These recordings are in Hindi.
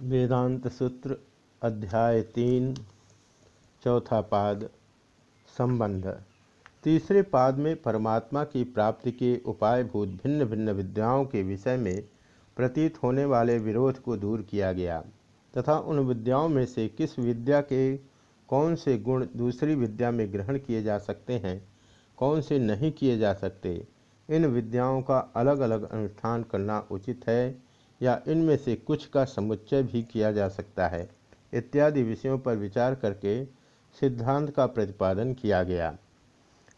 वेदांत सूत्र अध्याय तीन, चौथा पाद, संबंध। तीसरे पाद में परमात्मा की प्राप्ति के उपायभूत भिन्न भिन्न विद्याओं के विषय में प्रतीत होने वाले विरोध को दूर किया गया, तथा उन विद्याओं में से किस विद्या के कौन से गुण दूसरी विद्या में ग्रहण किए जा सकते हैं, कौन से नहीं किए जा सकते, इन विद्याओं का अलग अलग अनुष्ठान करना उचित है या इनमें से कुछ का समुच्चय भी किया जा सकता है। इत्यादि विषयों पर विचार करके सिद्धांत का प्रतिपादन किया गया।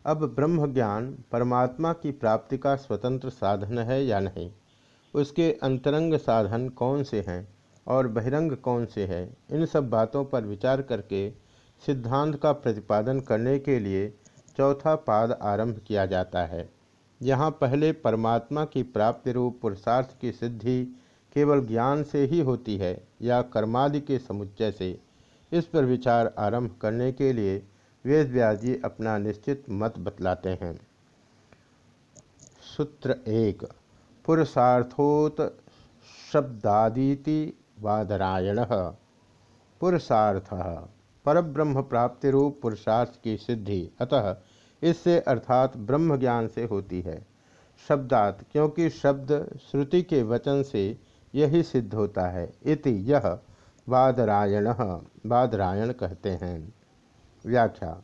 अब ब्रह्म ज्ञान परमात्मा की प्राप्ति का स्वतंत्र साधन है या नहीं? उसके अंतरंग साधन कौन से हैं और बहिरंग कौन से हैं? इन सब बातों पर विचार करके सिद्धांत का प्रतिपादन करने के लिए चौथा पाद आरंभ किया जाता है। यहाँ पहले परमात्मा की प्राप्ति रूप पुरुषार्थ की सिद्धि केवल ज्ञान से ही होती है या कर्मादि के समुच्चय से। इस पर विचार आरंभ करने के लिए वेद व्यास जी अपना निश्चित मत बतलाते हैं। सूत्र एक, पुरुषार्थोत शब्दादीति वादरायण। पुरुषार्थ, परब्रह्म प्राप्ति रूप पुरुषार्थ की सिद्धि, अतः इससे अर्थात ब्रह्म ज्ञान से होती है। शब्दात, क्योंकि शब्द श्रुति के वचन से यही सिद्ध होता है। इति यह बादरायण बादरायण कहते हैं। व्याख्या।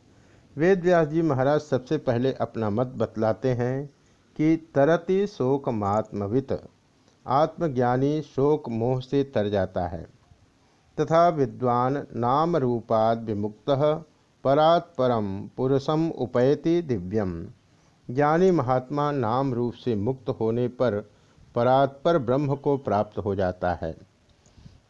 वेद व्यास जी महाराज सबसे पहले अपना मत बतलाते हैं कि तरति शोक मात्मवित आत्मज्ञानी शोक मोह से तर जाता है। तथा विद्वान नाम रूपाद विमुक्त परात परम पुरुषम उपैति दिव्यम। ज्ञानी महात्मा नाम रूप से मुक्त होने पर परात्पर ब्रह्म को प्राप्त हो जाता है।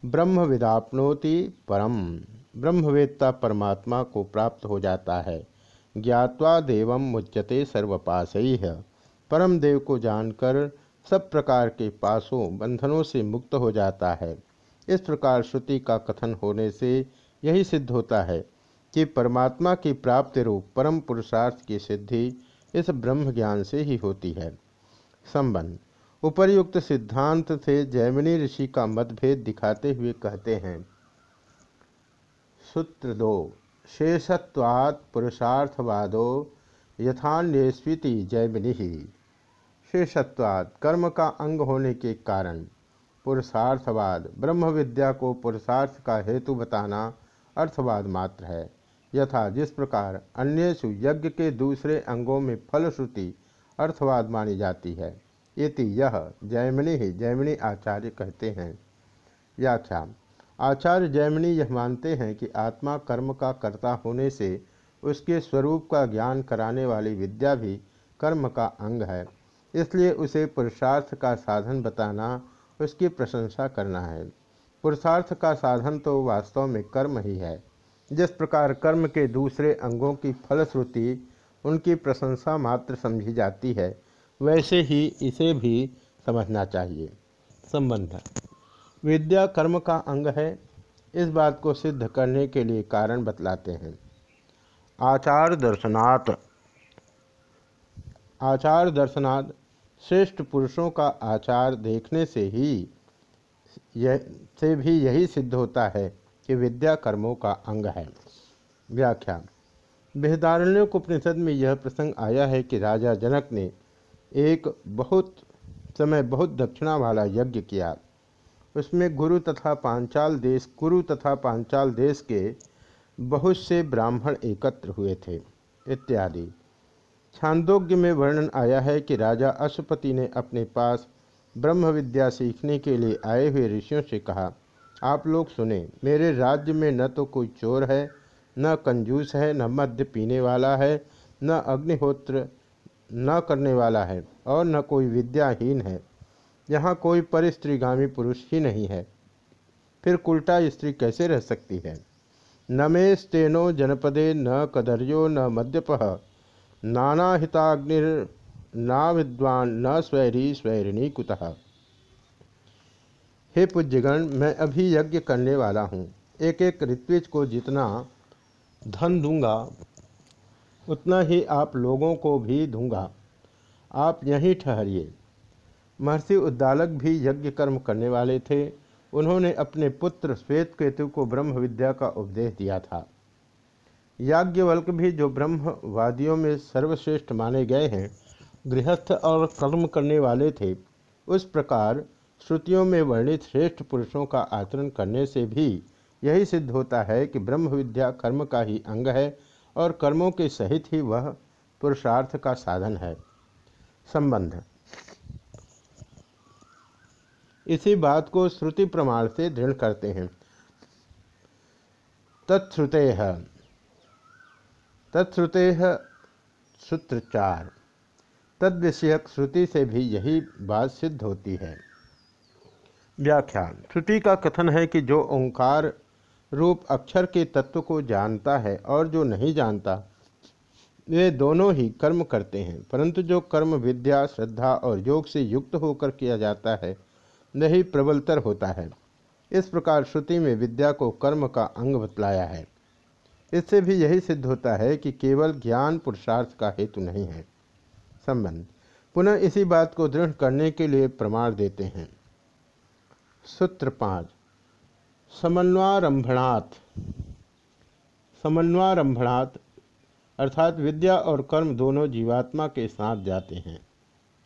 ब्रह्म विदापनोति परम। ब्रह्मवेत्ता परमात्मा को प्राप्त हो जाता है। ज्ञावा देवम मुच्यते सर्वपाश है परम देव को जानकर सब प्रकार के पासों, बंधनों से मुक्त हो जाता है। इस प्रकार श्रुति का कथन होने से यही सिद्ध होता है कि परमात्मा की प्राप्ति रूप परम पुरुषार्थ की सिद्धि इस ब्रह्म ज्ञान से ही होती है। संबंध। उपर्युक्त सिद्धांत से जैमिनी ऋषि का मतभेद दिखाते हुए कहते हैं सूत्र दो शेषत्वात् पुरुषार्थवादो यथान्यस्वीति जैमिनी। ही शेषत्वात् कर्म का अंग होने के कारण पुरुषार्थवाद ब्रह्म विद्या को पुरुषार्थ का हेतु बताना अर्थवाद मात्र है। यथा जिस प्रकार अन्य यज्ञ के दूसरे अंगों में फलश्रुति अर्थवाद मानी जाती है। इति यह जैमिनी ही जैमिनी आचार्य कहते हैं। व्याख्या। आचार्य जैमिनी यह मानते हैं कि आत्मा कर्म का कर्ता होने से उसके स्वरूप का ज्ञान कराने वाली विद्या भी कर्म का अंग है। इसलिए उसे पुरुषार्थ का साधन बताना उसकी प्रशंसा करना है। पुरुषार्थ का साधन तो वास्तव में कर्म ही है। जिस प्रकार कर्म के दूसरे अंगों की फलश्रुति उनकी प्रशंसा मात्र समझी जाती है वैसे ही इसे भी समझना चाहिए। संबंध। विद्या कर्म का अंग है। इस बात को सिद्ध करने के लिए कारण बतलाते हैं। आचार दर्शनात्। आचार दर्शनात् श्रेष्ठ पुरुषों का आचार देखने से ही यह, से भी यही सिद्ध होता है कि विद्या कर्मों का अंग है। व्याख्या। बृहदारण्योपनिषद में यह प्रसंग आया है कि राजा जनक ने एक बहुत समय बहुत दक्षिणा वाला यज्ञ किया। उसमें गुरु तथा पांचाल देश, कुरु तथा पांचाल देश के बहुत से ब्राह्मण एकत्र हुए थे, इत्यादि। छांदोग्य में वर्णन आया है कि राजा अशुपति ने अपने पास ब्रह्म विद्या सीखने के लिए आए हुए ऋषियों से कहा, आप लोग सुने, मेरे राज्य में न तो कोई चोर है, न कंजूस है, न मद्य पीने वाला है, न अग्निहोत्र न करने वाला है और न कोई विद्याहीन है। यहाँ कोई परिस्त्रीगामी पुरुष ही नहीं है। फिर कुल्टा स्त्री कैसे रह सकती है? न मे स्तेनो जनपदे न कदर्यो न मद्यप। ना विद्वान न स्वैरी स्वैरिणी कुतः। हे पूज्यगण, मैं अभी यज्ञ करने वाला हूँ। एक एक ऋत्विज को जितना धन दूँगा उतना ही आप लोगों को भी दूँगा। आप यहीं ठहरिए। महर्षि उद्दालक भी यज्ञ कर्म करने वाले थे। उन्होंने अपने पुत्र श्वेत केतु को ब्रह्म विद्या का उपदेश दिया था। याज्ञवल्क भी जो ब्रह्मवादियों में सर्वश्रेष्ठ माने गए हैं, गृहस्थ और कर्म करने वाले थे, उस प्रकार श्रुतियों में वर्णित श्रेष्ठ पुरुषों का आचरण करने से भी यही सिद्ध होता है कि ब्रह्म विद्या कर्म का ही अंग है और कर्मों के सहित ही वह पुरुषार्थ का साधन है। संबंध। इसी बात को श्रुति प्रमाण से दृढ़ करते हैं। तत्श्रुते है। तत्श्रुते सूत्र चार तद विषयक श्रुति से भी यही बात सिद्ध होती है। व्याख्यान। श्रुति का कथन है कि जो ओंकार रूप अक्षर के तत्व को जानता है और जो नहीं जानता, वे दोनों ही कर्म करते हैं। परंतु जो कर्म विद्या, श्रद्धा और योग से युक्त होकर किया जाता है, वही प्रबलतर होता है। इस प्रकार श्रुति में विद्या को कर्म का अंग बतलाया है। इससे भी यही सिद्ध होता है कि केवल ज्ञान पुरुषार्थ का हेतु नहीं है। संबंध। पुनः इसी बात को दृढ़ करने के लिए प्रमाण देते हैं। सूत्र पाँच। समन्वारंभणात् समन्वारंभणात् अर्थात विद्या और कर्म दोनों जीवात्मा के साथ जाते हैं।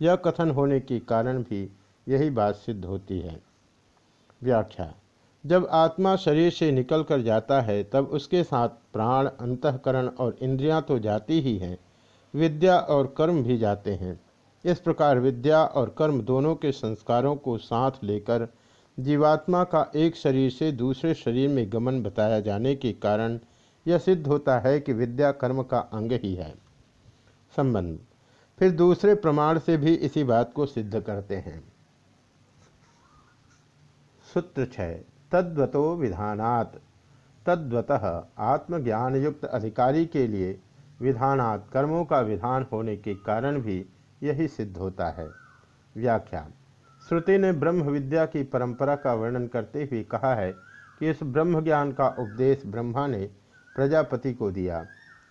यह कथन होने के कारण भी यही बात सिद्ध होती है। व्याख्या। जब आत्मा शरीर से निकल कर जाता है, तब उसके साथ प्राण, अंतकरण और इंद्रियाँ तो जाती ही हैं। विद्या और कर्म भी जाते हैं। इस प्रकार विद्या और कर्म दोनों के संस्कारों को साथ लेकर जीवात्मा का एक शरीर से दूसरे शरीर में गमन बताया जाने के कारण यह सिद्ध होता है कि विद्या कर्म का अंग ही है। संबंध। फिर दूसरे प्रमाण से भी इसी बात को सिद्ध करते हैं। सूत्र छय तद्वतो विधानात्। तद्वतः आत्मज्ञान युक्त अधिकारी के लिए विधानात् कर्मों का विधान होने के कारण भी यही सिद्ध होता है। व्याख्यान श्रुति ने ब्रह्म विद्या की परंपरा का वर्णन करते हुए कहा है कि इस ब्रह्म ज्ञान का उपदेश ब्रह्मा ने प्रजापति को दिया।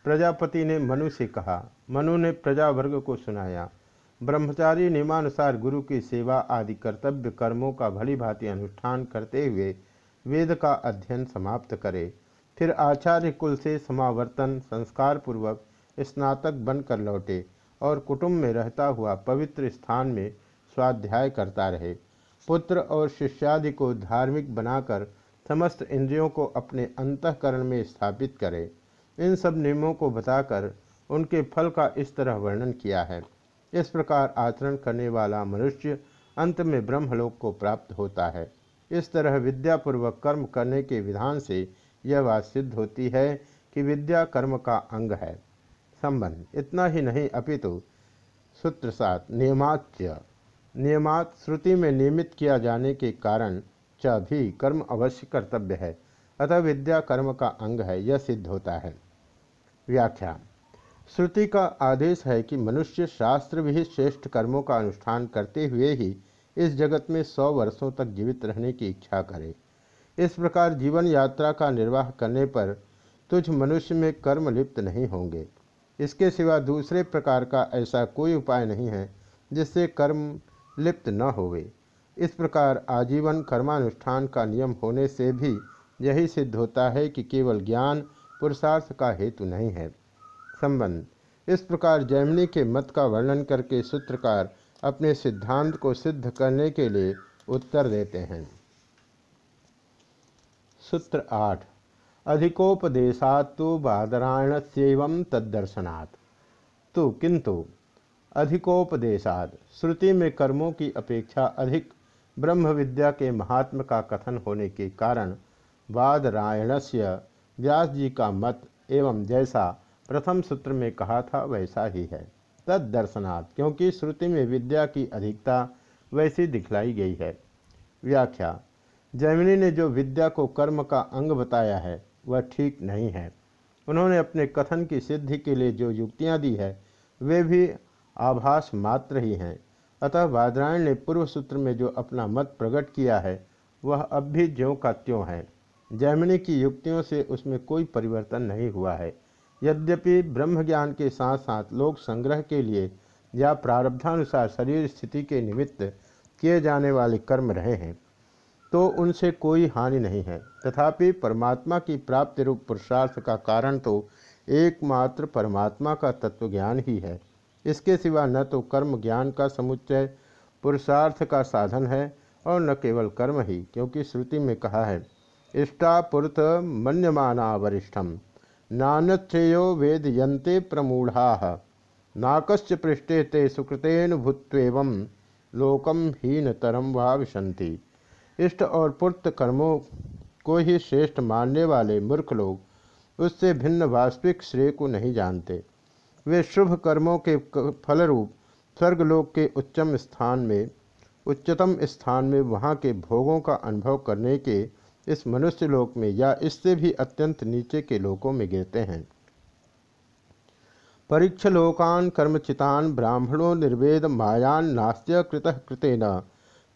प्रजापति ने मनु से कहा, मनु ने प्रजावर्ग को सुनाया। ब्रह्मचारी नियमानुसार गुरु की सेवा आदि कर्तव्य कर्मों का भली भांति अनुष्ठान करते हुए वेद का अध्ययन समाप्त करे। फिर आचार्य कुल से समावर्तन संस्कार पूर्वक स्नातक बनकर लौटे और कुटुंब में रहता हुआ पवित्र स्थान में स्वाध्याय करता रहे। पुत्र और शिष्यादि को धार्मिक बनाकर समस्त इंद्रियों को अपने अंतकरण में स्थापित करे। इन सब नियमों को बताकर उनके फल का इस तरह वर्णन किया है। इस प्रकार आचरण करने वाला मनुष्य अंत में ब्रह्मलोक को प्राप्त होता है। इस तरह विद्यापूर्वक कर्म करने के विधान से यह बात सिद्ध होती है कि विद्या कर्म का अंग है। संबंध, इतना ही नहीं, अपितु सूत्र सात नियमाच्य। नियमात श्रुति में नियमित किया जाने के कारण च भी कर्म अवश्य कर्तव्य है, अतः विद्या कर्म का अंग है, यह सिद्ध होता है। व्याख्या। श्रुति का आदेश है कि मनुष्य शास्त्र विहित श्रेष्ठ कर्मों का अनुष्ठान करते हुए ही इस जगत में सौ वर्षों तक जीवित रहने की इच्छा करे। इस प्रकार जीवन यात्रा का निर्वाह करने पर तुझ मनुष्य में कर्म लिप्त नहीं होंगे। इसके सिवा दूसरे प्रकार का ऐसा कोई उपाय नहीं है जिससे कर्म लिप्त न होवे। इस प्रकार आजीवन कर्मानुष्ठान का नियम होने से भी यही सिद्ध होता है कि केवल ज्ञान पुरुषार्थ का हेतु नहीं है। संबंध। इस प्रकार जैमिनी के मत का वर्णन करके सूत्रकार अपने सिद्धांत को सिद्ध करने के लिए उत्तर देते हैं। सूत्र आठ। अधिकोपदेशात तो बादरायण से तदर्शनात् तो किंतु अधिकोपदेशाद। श्रुति में कर्मों की अपेक्षा अधिक ब्रह्म विद्या के महात्म का कथन होने के कारण वादरायण से व्यास जी का मत एवं जैसा प्रथम सूत्र में कहा था वैसा ही है। तद क्योंकि श्रुति में विद्या की अधिकता वैसी दिखलाई गई है। व्याख्या, जैमिनी ने जो विद्या को कर्म का अंग बताया है, वह ठीक नहीं है। उन्होंने अपने कथन की सिद्धि के लिए जो युक्तियाँ दी है, वे भी आभास मात्र ही हैं। अतः बादरायण ने पूर्व सूत्र में जो अपना मत प्रकट किया है, वह अब भी ज्यों का त्यों है। जैमिनी की युक्तियों से उसमें कोई परिवर्तन नहीं हुआ है। यद्यपि ब्रह्म ज्ञान के साथ साथ लोक संग्रह के लिए या प्रारब्धानुसार शरीर स्थिति के निमित्त किए जाने वाले कर्म रहे हैं तो उनसे कोई हानि नहीं है। तथापि परमात्मा की प्राप्ति रूप पुरुषार्थ का कारण तो एकमात्र परमात्मा का तत्व ज्ञान ही है। इसके सिवा न तो कर्म ज्ञान का समुच्चय, पुरुषार्थ का साधन है, और न केवल कर्म ही, क्योंकि श्रुति में कहा है इष्टापुरत मन्यमाना वरिष्ठम, नानच्छेयो वेद यंते प्रमूढ़ा, नाकश्च पृष्ठे ते सुकृतेन भूत्व लोकम हीनतरम वा विशंति इष्ट और पुर्त कर्मों को ही श्रेष्ठ मानने वाले मूर्ख लोग उससे भिन्न वास्तविक श्रेय को नहीं जानते। वे शुभ कर्मों के फलरूप स्वर्गलोक के उच्चम स्थान में, उच्चतम स्थान में वहाँ के भोगों का अनुभव करने के इस मनुष्य लोक में या इससे भी अत्यंत नीचे के लोकों में गिरते हैं। परीक्ष लोकान कर्मचितान ब्राह्मणों निर्वेद मायान नास्त्य कृत कृतेन।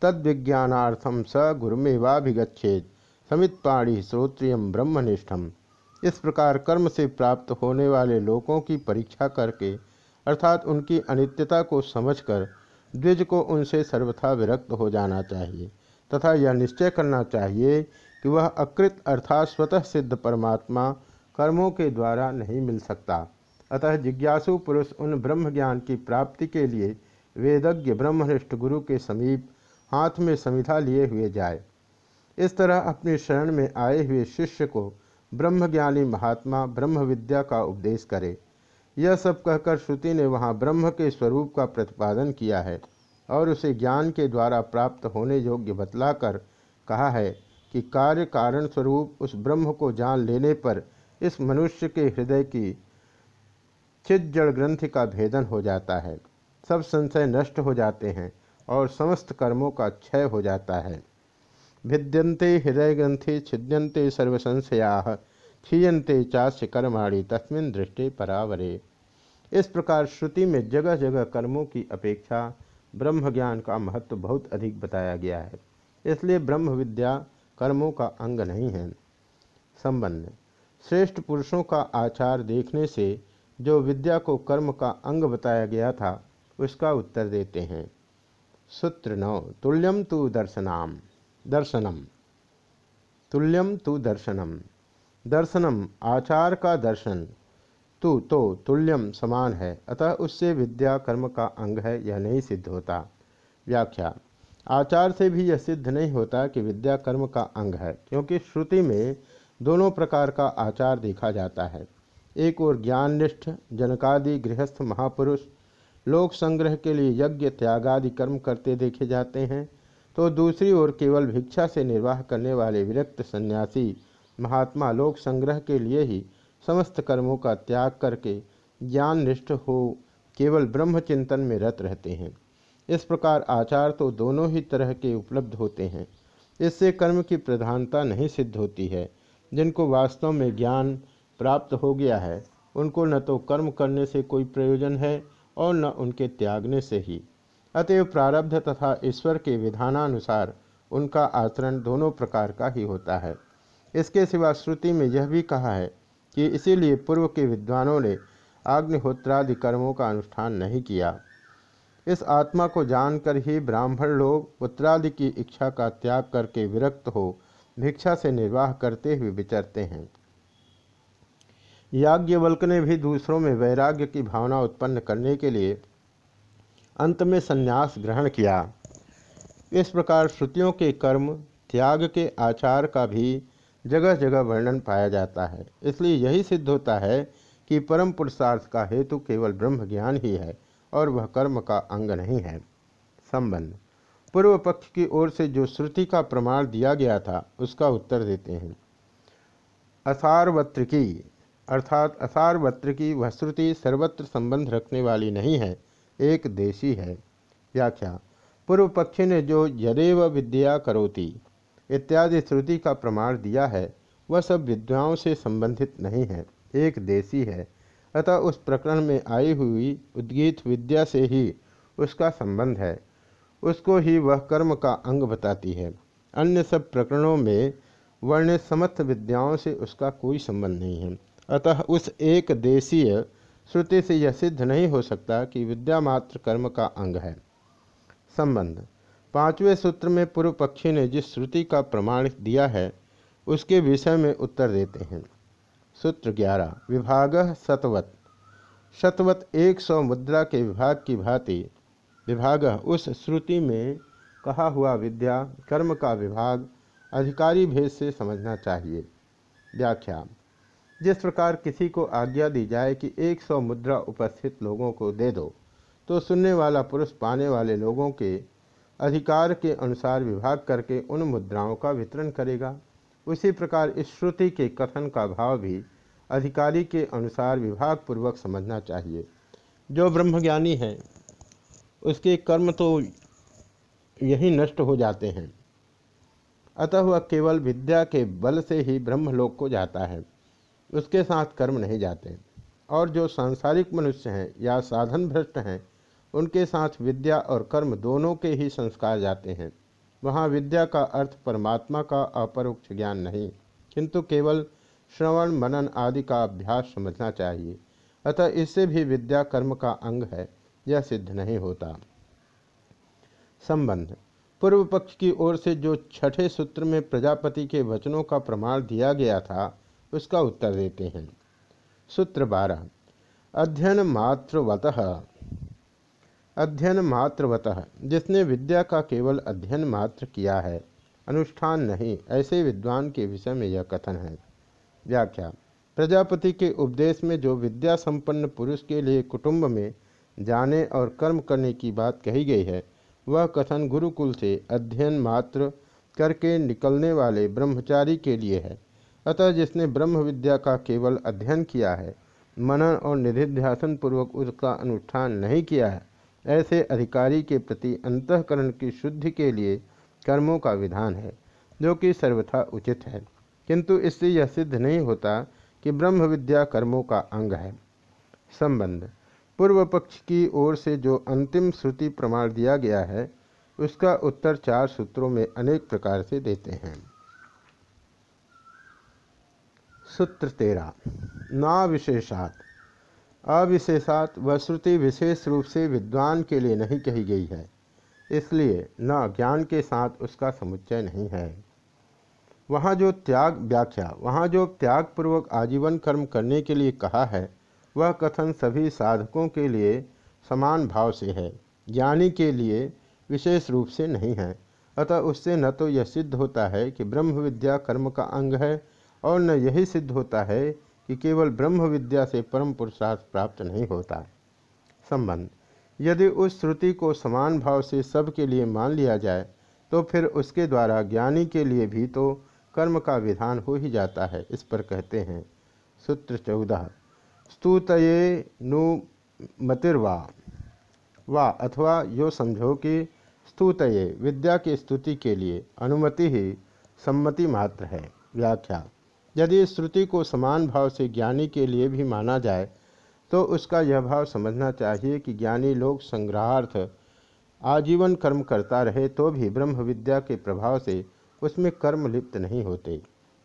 तद्विज्ञानार्थम स गुरुमेवाभिगछेद समितपाणी श्रोत्रियम ब्रह्मनिष्ठम। इस प्रकार कर्म से प्राप्त होने वाले लोगों की परीक्षा करके, अर्थात उनकी अनित्यता को समझकर, द्विज को उनसे सर्वथा विरक्त हो जाना चाहिए, तथा यह निश्चय करना चाहिए कि वह अकृत अर्थात स्वतः सिद्ध परमात्मा कर्मों के द्वारा नहीं मिल सकता। अतः जिज्ञासु पुरुष उन ब्रह्म ज्ञान की प्राप्ति के लिए वेदज्ञ ब्रह्मनिष्ठ गुरु के समीप हाथ में समिधा लिए हुए जाए। इस तरह अपने शरण में आए हुए शिष्य को ब्रह्मज्ञानी महात्मा ब्रह्म विद्या का उपदेश करे। यह सब कहकर श्रुति ने वहाँ ब्रह्म के स्वरूप का प्रतिपादन किया है और उसे ज्ञान के द्वारा प्राप्त होने योग्य बतलाकर कहा है कि कार्य कारण स्वरूप उस ब्रह्म को जान लेने पर इस मनुष्य के हृदय की चित जड़ ग्रंथि का भेदन हो जाता है। सब संशय नष्ट हो जाते हैं और समस्त कर्मों का क्षय हो जाता है। भिद्यंते हृदय ग्रंथि छिद्यंते सर्वसंशया क्षीयते चास्य कर्माणी तस्मिन दृष्टि परावरे। इस प्रकार श्रुति में जगह जगह कर्मों की अपेक्षा ब्रह्म ज्ञान का महत्व बहुत अधिक बताया गया है। इसलिए ब्रह्म विद्या कर्मों का अंग नहीं है। संबंध श्रेष्ठ पुरुषों का आचार देखने से जो विद्या को कर्म का अंग बताया गया था, उसका उत्तर देते हैं। सूत्र नौ तुल्यम तु दर्शनाम। दर्शनम। तुल्यम तु दर्शनम। दर्शनम, आचार का दर्शन। तु तो तुल्यम समान है। अतः उससे विद्या, कर्म का अंग है, यह नहीं सिद्ध होता। व्याख्या, आचार से भी यह सिद्ध नहीं होता कि विद्या, कर्म का अंग है, क्योंकि श्रुति में दोनों प्रकार का आचार देखा जाता है। एक और ज्ञाननिष्ठ, जनकादि, गृहस्थ, महापुरुष, लोक संग्रह के लिए यज्ञ, त्यागादि कर्म करते देखे जाते हैं। तो दूसरी ओर केवल भिक्षा से निर्वाह करने वाले विरक्त सन्यासी महात्मा लोक संग्रह के लिए ही समस्त कर्मों का त्याग करके ज्ञान निष्ठ हो केवल ब्रह्म चिंतन में रत रहते हैं। इस प्रकार आचार तो दोनों ही तरह के उपलब्ध होते हैं। इससे कर्म की प्रधानता नहीं सिद्ध होती है। जिनको वास्तव में ज्ञान प्राप्त हो गया है, उनको न तो कर्म करने से कोई प्रयोजन है और न उनके त्यागने से ही। अतएव प्रारब्ध तथा ईश्वर के विधानानुसार उनका आचरण दोनों प्रकार का ही होता है। इसके सिवा श्रुति में यह भी कहा है कि इसीलिए पूर्व के विद्वानों ने आग्निहोत्रादि कर्मों का अनुष्ठान नहीं किया। इस आत्मा को जानकर ही ब्राह्मण लोग पुत्रादि की इच्छा का त्याग करके विरक्त हो भिक्षा से निर्वाह करते हुए विचरते हैं। याज्ञवल्क ने भी दूसरों में वैराग्य की भावना उत्पन्न करने के लिए अंत में संन्यास ग्रहण किया। इस प्रकार श्रुतियों के कर्म, त्याग के आचार का भी जगह जगह वर्णन पाया जाता है। इसलिए यही सिद्ध होता है कि परम पुरुषार्थ का हेतु केवल ब्रह्म ज्ञान ही है और वह कर्म का अंग नहीं है। संबंध। पूर्व पक्ष की ओर से जो श्रुति का प्रमाण दिया गया था, उसका उत्तर देते हैं। असारवत्र की अर्थात असारवत्र की वह श्रुति सर्वत्र संबंध रखने वाली नहीं है। एक देशी है। व्याख्या, पूर्व पक्षी ने जो यदेव विद्या करोति, इत्यादि श्रुति का प्रमाण दिया है, वह सब विद्याओं से संबंधित नहीं है, एक देशी है। अतः उस प्रकरण में आई हुई उद्गीत विद्या से ही उसका संबंध है। उसको ही वह कर्म का अंग बताती है। अन्य सब प्रकरणों में वर्णित समस्त विद्याओं से उसका कोई संबंध नहीं है। अतः उस एक देशीय श्रुति से यह सिद्ध नहीं हो सकता कि विद्या मात्र कर्म का अंग है। संबंध। पाँचवें सूत्र में पूर्व पक्षी ने जिस श्रुति का प्रमाण दिया है, उसके विषय में उत्तर देते हैं। सूत्र ग्यारह। विभाग सतवत। शतवत एक सौ मुद्रा के विभाग की भांति विभाग उस श्रुति में कहा हुआ विद्या, कर्म का विभाग, अधिकारी भेद से समझना चाहिए। व्याख्या जिस प्रकार किसी को आज्ञा दी जाए कि एक सौ मुद्रा उपस्थित लोगों को दे दो तो सुनने वाला पुरुष पाने वाले लोगों के अधिकार के अनुसार विभाग करके उन मुद्राओं का वितरण करेगा। उसी प्रकार इस श्रुति के कथन का भाव भी अधिकारी के अनुसार विभाग पूर्वक समझना चाहिए। जो ब्रह्मज्ञानी है, उसके कर्म तो यही नष्ट हो जाते हैं। अतः वह केवल विद्या के बल से ही ब्रह्मलोक को जाता है। उसके साथ कर्म नहीं जाते। और जो सांसारिक मनुष्य हैं या साधन भ्रष्ट हैं, उनके साथ विद्या और कर्म दोनों के ही संस्कार जाते हैं। वहाँ विद्या का अर्थ परमात्मा का अपरोक्ष ज्ञान नहीं, किंतु केवल श्रवण, मनन आदि का अभ्यास समझना चाहिए। अतः इससे भी विद्या कर्म का अंग है, यह सिद्ध नहीं होता। संबंध। पूर्व पक्ष की ओर से जो छठे सूत्र में प्रजापति के वचनों का प्रमाण दिया गया था उसका उत्तर देते हैं। सूत्र बारह। अध्ययन मात्रवत अध्ययन मात्रवत जिसने विद्या का केवल अध्ययन मात्र किया है, अनुष्ठान नहीं, ऐसे विद्वान के विषय में यह कथन है। व्याख्या। प्रजापति के उपदेश में जो विद्या संपन्न पुरुष के लिए कुटुंब में जाने और कर्म करने की बात कही गई है, वह कथन गुरुकुल से अध्ययन मात्र करके निकलने वाले ब्रह्मचारी के लिए है। अतः जिसने ब्रह्म विद्या का केवल अध्ययन किया है, मनन और निधिध्यासन पूर्वक उसका अनुष्ठान नहीं किया है, ऐसे अधिकारी के प्रति अंतकरण की शुद्धि के लिए कर्मों का विधान है, जो कि सर्वथा उचित है। किंतु इससे यह सिद्ध नहीं होता कि ब्रह्म विद्या कर्मों का अंग है। संबंध। पूर्व पक्ष की ओर से जो अंतिम श्रुति प्रमाण दिया गया है, उसका उत्तर चार सूत्रों में अनेक प्रकार से देते हैं। सूत्र तेरा। ना विशेषात। अविशेषात वह श्रुति विशेष रूप से विद्वान के लिए नहीं कही गई है। इसलिए न ज्ञान के साथ उसका समुच्चय नहीं है। वहाँ जो त्याग व्याख्या, वहाँ जो त्याग पूर्वक आजीवन कर्म करने के लिए कहा है, वह कथन सभी साधकों के लिए समान भाव से है। ज्ञानी के लिए विशेष रूप से नहीं है। अतः उससे न तो यह सिद्ध होता है कि ब्रह्म विद्या कर्म का अंग है और न यही सिद्ध होता है कि केवल ब्रह्म विद्या से परम पुरुषार्थ प्राप्त नहीं होता। संबंध। यदि उस श्रुति को समान भाव से सबके लिए मान लिया जाए तो फिर उसके द्वारा ज्ञानी के लिए भी तो कर्म का विधान हो ही जाता है, इस पर कहते हैं सूत्र चौदह। स्तुतये नु मतिर्वा। वा अथवा यो समझो कि स्तुतये, विद्या की स्तुति के लिए अनुमति ही सम्मति मात्र है। व्याख्या। यदि श्रुति को समान भाव से ज्ञानी के लिए भी माना जाए तो उसका यह भाव समझना चाहिए कि ज्ञानी लोग संग्रहार्थ, आजीवन कर्म करता रहे तो भी ब्रह्म विद्या के प्रभाव से उसमें कर्म लिप्त नहीं होते।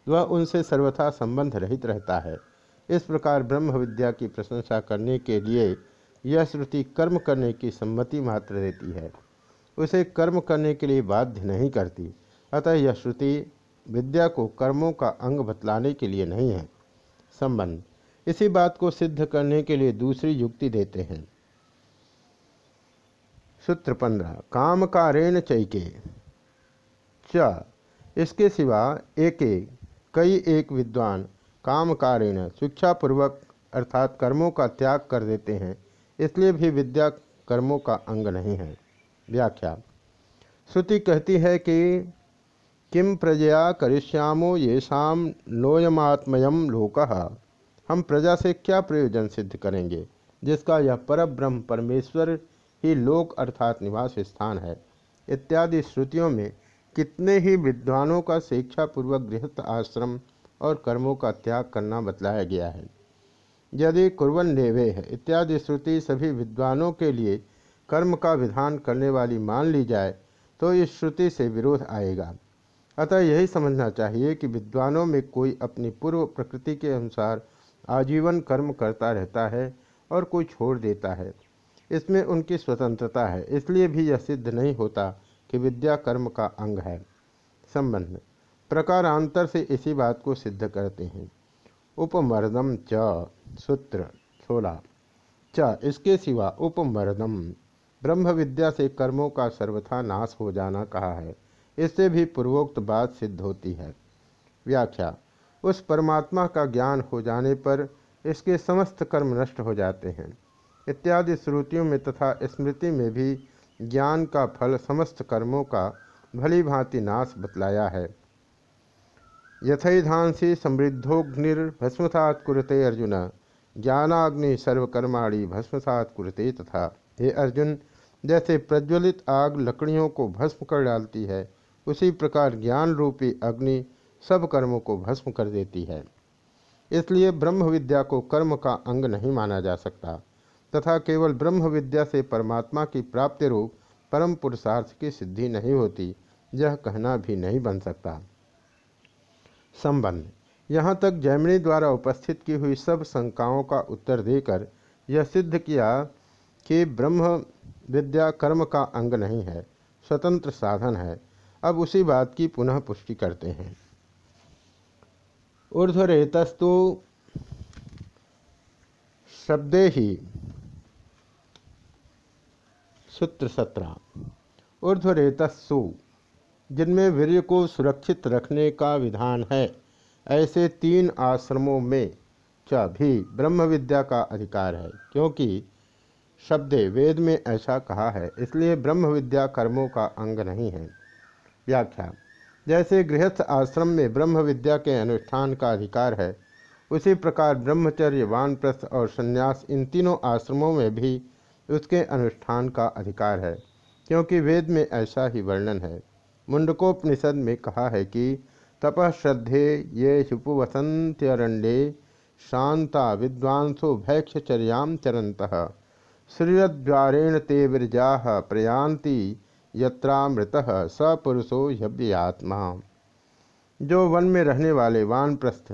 वह उनसे सर्वथा संबंध रहित रहता है। इस प्रकार ब्रह्म विद्या की प्रशंसा करने के लिए यह श्रुति कर्म करने की सम्मति मात्र देती है। उसे कर्म करने के लिए बाध्य नहीं करती। अतः यह श्रुति विद्या को कर्मों का अंग बतलाने के लिए नहीं है। संबंध। इसी बात को सिद्ध करने के लिए दूसरी युक्ति देते हैं। सूत्र पंद्रह। काम कारेण चैके। च। इसके सिवा एक एक कई एक विद्वान काम कारेण, शिक्षापूर्वक अर्थात कर्मों का त्याग कर देते हैं, इसलिए भी विद्या कर्मों का अंग नहीं है। व्याख्या। श्रुति कहती है कि किम प्रजया करिष्यामो येषा नोयमात्मयम लोक? हम प्रजा से क्या प्रयोजन सिद्ध करेंगे, जिसका यह पर ब्रह्म परमेश्वर ही लोक अर्थात निवास स्थान है? इत्यादि श्रुतियों में कितने ही विद्वानों का शिक्षापूर्वक गृहस्थ आश्रम और कर्मों का त्याग करना बतलाया गया है। यदि कुरन नेवे है, इत्यादि श्रुति सभी विद्वानों के लिए कर्म का विधान करने वाली मान ली जाए तो इस श्रुति से विरोध आएगा। अतः यही समझना चाहिए कि विद्वानों में कोई अपनी पूर्व प्रकृति के अनुसार आजीवन कर्म करता रहता है और कोई छोड़ देता है। इसमें उनकी स्वतंत्रता है, इसलिए भी यह सिद्ध नहीं होता कि विद्या कर्म का अंग है। संबंध, प्रकारांतर से इसी बात को सिद्ध करते हैं। उपमर्दम च, सूत्र सोलह। च, इसके सिवा उपमर्दम ब्रह्म विद्या से कर्मों का सर्वथा नाश हो जाना कहा है। इससे भी पूर्वोक्त बात सिद्ध होती है। व्याख्या, उस परमात्मा का ज्ञान हो जाने पर इसके समस्त कर्म नष्ट हो जाते हैं। इत्यादि श्रुतियों में तथा स्मृति में भी ज्ञान का फल समस्त कर्मों का भली भांति नाश बतलाया है। यथैधांसी समृद्धोग्निर्भस्मसात कुरते अर्जुन, ज्ञानाग्नि सर्वकर्माणी भस्मसात कुरते तथा। हे अर्जुन, जैसे प्रज्वलित आग लकड़ियों को भस्म कर डालती है उसी प्रकार ज्ञान रूपी अग्नि सब कर्मों को भस्म कर देती है। इसलिए ब्रह्म विद्या को कर्म का अंग नहीं माना जा सकता, तथा केवल ब्रह्म विद्या से परमात्मा की प्राप्ति रूप परम पुरुषार्थ की सिद्धि नहीं होती, यह कहना भी नहीं बन सकता। संबंध। यहाँ तक जैमिनी द्वारा उपस्थित की हुई सब शंकाओं का उत्तर देकर यह सिद्ध किया कि ब्रह्म विद्या कर्म का अंग नहीं है, स्वतंत्र साधन है। अब उसी बात की पुनः पुष्टि करते हैं। ऊर्धरेतस्तु शब्दे ही सूत्र सत्रह ऊर्ध्वरेतस्सु, जिनमें वीर्य को सुरक्षित रखने का विधान है, ऐसे तीन आश्रमों में च भी ब्रह्म विद्या का अधिकार है, क्योंकि शब्दे वेद में ऐसा कहा है, इसलिए ब्रह्म विद्या कर्मों का अंग नहीं है। व्याख्या। जैसे गृहस्थ आश्रम में ब्रह्म विद्या के अनुष्ठान का अधिकार है, उसी प्रकार ब्रह्मचर्य, वानप्रस्थ और संन्यास इन तीनों आश्रमों में भी उसके अनुष्ठान का अधिकार है, क्योंकि वेद में ऐसा ही वर्णन है। मुंडकोपनिषद में कहा है कि, तपः श्रद्धे ये हुपवसंत्यरण्ये शांता विद्वांसो भैक्षचर्याम चरंत श्रीयद्वारेण ते विरजा प्रयांति यत्रामृत सपुरुषो आत्मा जो वन में रहने वाले वानप्रस्थ,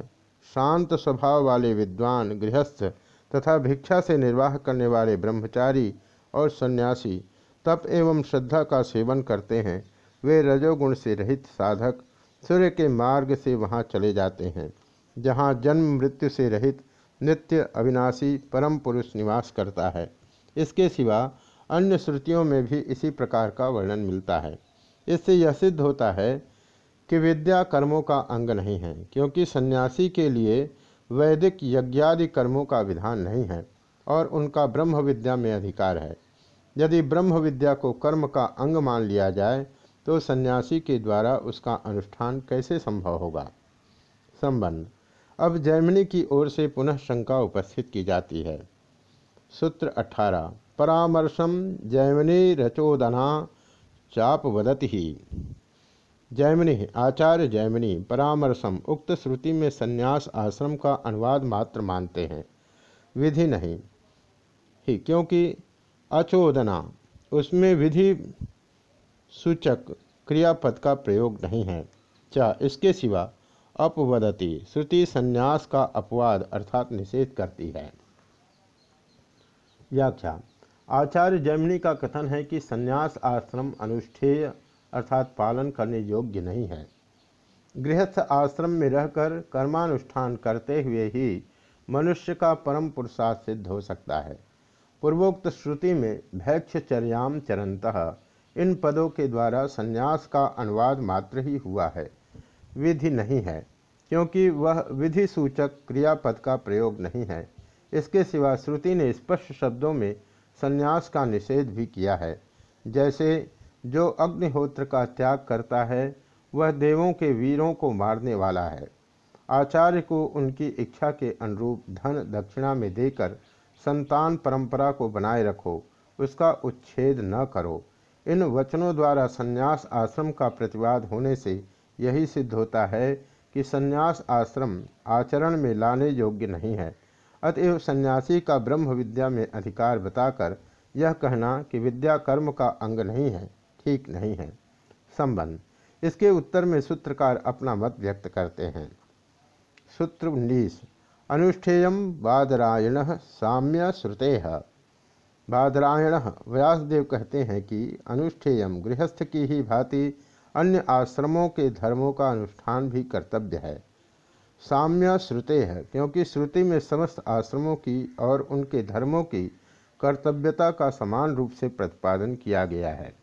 शांत स्वभाव वाले विद्वान, गृहस्थ तथा भिक्षा से निर्वाह करने वाले ब्रह्मचारी और सन्यासी, तप एवं श्रद्धा का सेवन करते हैं। वे रजोगुण से रहित साधक, सूर्य के मार्ग से वहाँ चले जाते हैं, जहाँ जन्म मृत्यु से रहित नित्य अविनाशी परम पुरुष निवास करता है। इसके सिवा अन्य श्रुतियों में भी इसी प्रकार का वर्णन मिलता है। इससे यह सिद्ध होता है कि विद्या कर्मों का अंग नहीं है, क्योंकि सन्यासी के लिए वैदिक यज्ञादि कर्मों का विधान नहीं है, और उनका ब्रह्म विद्या में अधिकार है। यदि ब्रह्म विद्या को कर्म का अंग मान लिया जाए तो सन्यासी के द्वारा उसका अनुष्ठान कैसे संभव होगा? संबंध। अब जर्मनी की ओर से पुनः शंका उपस्थित की जाती है। सूत्र अठारह। परामर्शम जैमिनी रचोदना चाप वदति ही। जैमिनी, आचार्य जैमिनी परामर्शम उक्त श्रुति में संन्यास आश्रम का अनुवाद मात्र मानते हैं। विधि नहीं। ही, क्योंकि अचोदना, उसमें विधि सूचक क्रियापद का प्रयोग नहीं है। चा, इसके सिवा अपवदति, श्रुति संन्यास का अपवाद अर्थात निषेध करती है। व्याख्या आचार्य जैमिनी का कथन है कि संन्यास आश्रम अनुष्ठेय अर्थात पालन करने योग्य नहीं है। गृहस्थ आश्रम में रहकर कर्मानुष्ठान करते हुए ही मनुष्य का परम पुरुषार्थ सिद्ध हो सकता है। पूर्वोक्त श्रुति में भैक्षचर्याम चरंत इन पदों के द्वारा संन्यास का अनुवाद मात्र ही हुआ है, विधि नहीं है, क्योंकि वह विधि सूचक क्रियापद का प्रयोग नहीं है। इसके सिवा श्रुति ने स्पष्ट शब्दों में संन्यास का निषेध भी किया है। जैसे जो अग्निहोत्र का त्याग करता है, वह देवों के वीरों को मारने वाला है। आचार्य को उनकी इच्छा के अनुरूप धन दक्षिणा में देकर संतान परंपरा को बनाए रखो, उसका उच्छेद न करो। इन वचनों द्वारा संन्यास आश्रम का प्रतिवाद होने से यही सिद्ध होता है कि संन्यास आश्रम आचरण में लाने योग्य नहीं है। अतएव सन्यासी का ब्रह्म विद्या में अधिकार बताकर यह कहना कि विद्या कर्म का अंग नहीं है, ठीक नहीं है। संबंध। इसके उत्तर में सूत्रकार अपना मत व्यक्त करते हैं। सूत्र उन्नीस। अनुष्ठेय बादरायण साम्य श्रुते। बादरायण व्यासदेव कहते हैं कि अनुष्ठेयम गृहस्थ की ही भांति अन्य आश्रमों के धर्मों का अनुष्ठान भी कर्तव्य है। साम्य श्रुते है, क्योंकि श्रुति में समस्त आश्रमों की और उनके धर्मों की कर्तव्यता का समान रूप से प्रतिपादन किया गया है।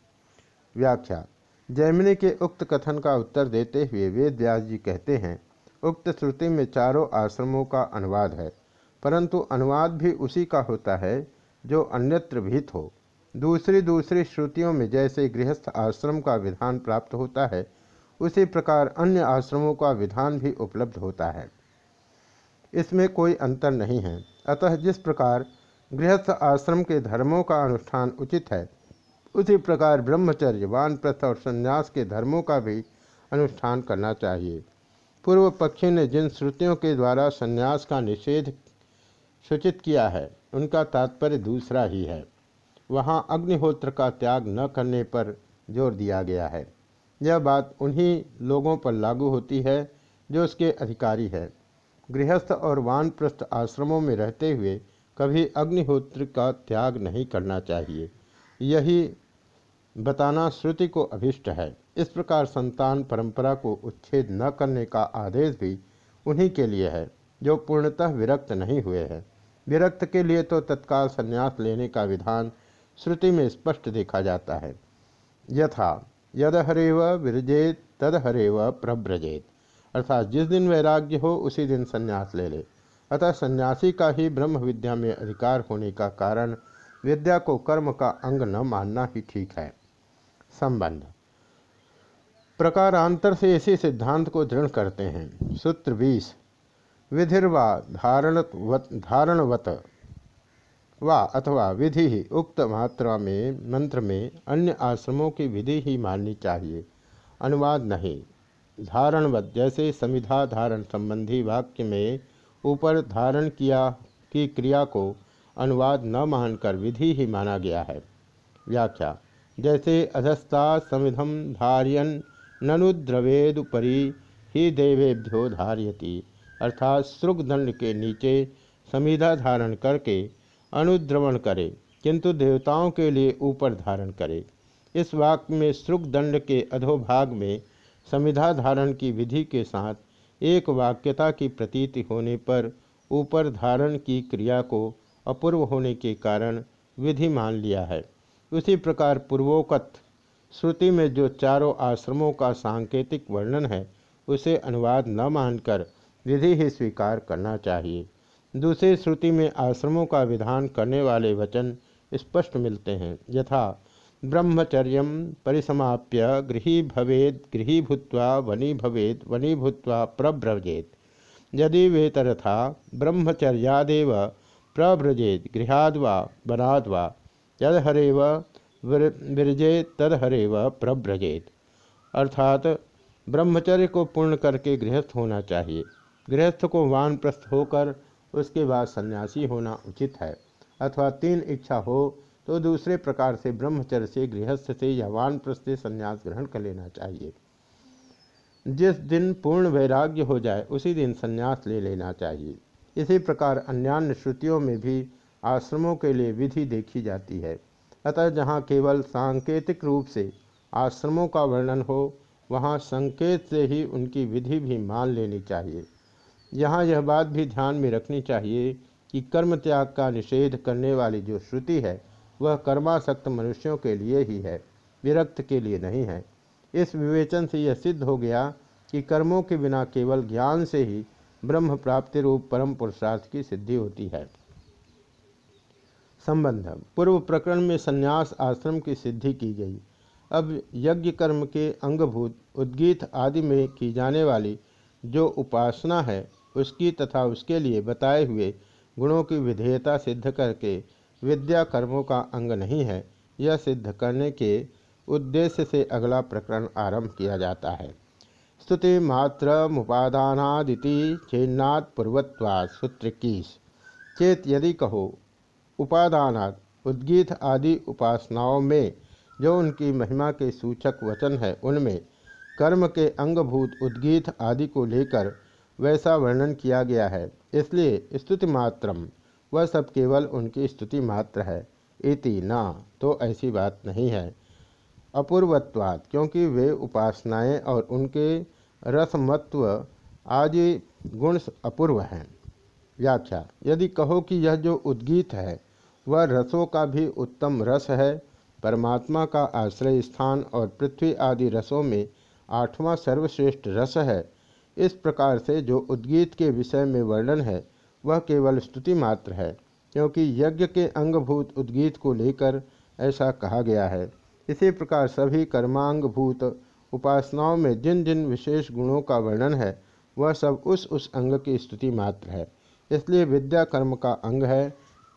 व्याख्या, जैमिनी के उक्त कथन का उत्तर देते हुए वेद व्यास जी कहते हैं, उक्त श्रुति में चारों आश्रमों का अनुवाद है, परंतु अनुवाद भी उसी का होता है जो अन्यत्र भीत हो। दूसरी दूसरी श्रुतियों में जैसे गृहस्थ आश्रम का विधान प्राप्त होता है उसी प्रकार अन्य आश्रमों का विधान भी उपलब्ध होता है। इसमें कोई अंतर नहीं है। अतः जिस प्रकार गृहस्थ आश्रम के धर्मों का अनुष्ठान उचित है, उसी प्रकार ब्रह्मचर्य वानप्रस्थ और संन्यास के धर्मों का भी अनुष्ठान करना चाहिए। पूर्व पक्षी ने जिन श्रुतियों के द्वारा संन्यास का निषेध सूचित किया है, उनका तात्पर्य दूसरा ही है। वहाँ अग्निहोत्र का त्याग न करने पर ज़ोर दिया गया है। यह बात उन्हीं लोगों पर लागू होती है जो उसके अधिकारी है। गृहस्थ और वानप्रस्थ आश्रमों में रहते हुए कभी अग्निहोत्र का त्याग नहीं करना चाहिए। यही बताना श्रुति को अभिष्ट है। इस प्रकार संतान परंपरा को उच्छेद न करने का आदेश भी उन्हीं के लिए है, जो पूर्णतः विरक्त नहीं हुए हैं। विरक्त के लिए तो तत्काल संन्यास लेने का विधान श्रुति में स्पष्ट देखा जाता है। यथा यद हरेव विरजेत तद हरेव प्रव्रजेत। अर्थात जिस दिन वैराग्य हो, उसी दिन संन्यास ले ले। अतः सन्यासी का ही ब्रह्म विद्या में अधिकार होने का कारण विद्या को कर्म का अंग न मानना ही ठीक है। संबंध। प्रकारांतर से इसी सिद्धांत को दृढ़ करते हैं। सूत्र बीस। विधिर्वा धारणवत धारणवत वा अथवा विधि ही उक्त मात्रा में, मंत्र में, अन्य आश्रमों की विधि ही माननी चाहिए। अनुवाद नहीं। धारणवत, जैसे समिधा धारण संबंधी वाक्य में ऊपर धारण किया, की क्रिया को अनुवाद न मानकर विधि ही माना गया है। व्याख्या, जैसे अधस्ता समिधम धारियन ननुद्रवेदुपरी ही देवेभ्यो धारियती, अर्थात श्रुगदंड के नीचे समिधा धारण करके अनुद्रवण करे, किंतु देवताओं के लिए ऊपर धारण करे। इस वाक्य में श्रुगदंड के अधोभाग में संविधा धारण की विधि के साथ एक वाक्यता की प्रतीति होने पर ऊपर धारण की क्रिया को अपूर्व होने के कारण विधि मान लिया है। उसी प्रकार पूर्वोकत श्रुति में जो चारों आश्रमों का सांकेतिक वर्णन है, उसे अनुवाद न मानकर विधि ही स्वीकार करना चाहिए। दूसरी श्रुति में आश्रमों का विधान करने वाले वचन स्पष्ट मिलते हैं। यथा, ब्रह्मचर्य परिसमाप्य गृही भवेद, गृही भूत्वा वनी भवेद, वनी भूत्वा प्रव्रजेत। यदि वेतरथा, ब्रह्मचर्यादेव प्रव्रजेत, गृहाद्वा, वनाद्वा, यदहरेव विरजेत, तदहरेव प्रव्रजेत। अर्थात, ब्रह्मचर्य को पूर्ण करके गृहस्थ होना चाहिए। गृहस्थ को वानप्रस्थ होकर उसके बाद सन्यासी होना उचित है, अथवा तीन इच्छा हो तो दूसरे प्रकार से ब्रह्मचर्य से गृहस्थ से या वानप्रस्थ से संन्यास ग्रहण कर लेना चाहिए। जिस दिन पूर्ण वैराग्य हो जाए, उसी दिन संन्यास ले लेना चाहिए। इसी प्रकार अन्यान्य श्रुतियों में भी आश्रमों के लिए विधि देखी जाती है। अतः जहाँ केवल सांकेतिक रूप से आश्रमों का वर्णन हो, वहाँ संकेत से ही उनकी विधि भी मान लेनी चाहिए। यहाँ यह बात भी ध्यान में रखनी चाहिए कि कर्म त्याग का निषेध करने वाली जो श्रुति है, वह कर्मासक्त मनुष्यों के लिए ही है, विरक्त के लिए नहीं है। इस विवेचन से यह सिद्ध हो गया कि कर्मों के बिना केवल ज्ञान से ही ब्रह्म प्राप्ति रूप परम पुरुषार्थ की सिद्धि होती है। संबंध। पूर्व प्रकरण में संन्यास आश्रम की सिद्धि की गई। अब यज्ञ कर्म के अंगभूत, उद्गीत आदि में की जाने वाली जो उपासना है उसकी तथा उसके लिए बताए हुए गुणों की विधेयता सिद्ध करके विद्या कर्मों का अंग नहीं है, यह सिद्ध करने के उद्देश्य से अगला प्रकरण आरंभ किया जाता है। स्तुति मात्र मुपादानादिति चेन्नात् पूर्वत्वा सूत्र कीस। चेत यदि कहो, उपादानात्, उद्गीत आदि उपासनाओं में जो उनकी महिमा के सूचक वचन है, उनमें कर्म के अंगभूत उद्गीत आदि को लेकर वैसा वर्णन किया गया है। इसलिए स्तुति मात्रम, वह सब केवल उनकी स्तुति मात्र है। इति न तो ऐसी बात नहीं है। अपूर्वत्वात्, क्योंकि वे उपासनाएँ और उनके रसमत्व आदि गुण अपूर्व हैं। व्याख्या, यदि कहो कि यह जो उद्गीत है, वह रसों का भी उत्तम रस है, परमात्मा का आश्रय स्थान और पृथ्वी आदि रसों में आठवां सर्वश्रेष्ठ रस है इस प्रकार से जो उद्गीत के विषय में वर्णन है, वह केवल स्तुति मात्र है, क्योंकि यज्ञ के अंगभूत उद्गीत को लेकर ऐसा कहा गया है। इसी प्रकार सभी कर्मांगभूत उपासनाओं में जिन जिन विशेष गुणों का वर्णन है, वह सब उस उस अंग की स्तुति मात्र है। इसलिए विद्या कर्म का अंग है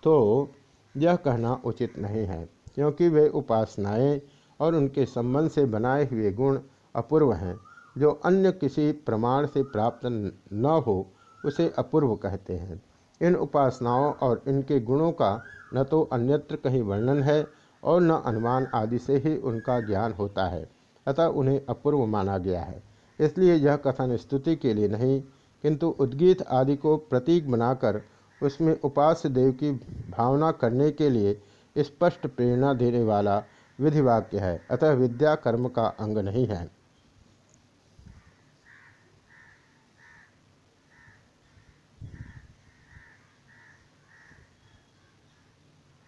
तो यह कहना उचित नहीं है, क्योंकि वे उपासनाएँ और उनके संबंध से बनाए हुए गुण अपूर्व हैं। जो अन्य किसी प्रमाण से प्राप्त न हो, उसे अपूर्व कहते हैं। इन उपासनाओं और इनके गुणों का न तो अन्यत्र कहीं वर्णन है और न अनुमान आदि से ही उनका ज्ञान होता है, अतः उन्हें अपूर्व माना गया है। इसलिए यह कथन स्तुति के लिए नहीं, किंतु उद्गीत आदि को प्रतीक बनाकर उसमें उपास्य देव की भावना करने के लिए स्पष्ट प्रेरणा देने वाला विधिवाक्य है, अतः विद्या कर्म का अंग नहीं है।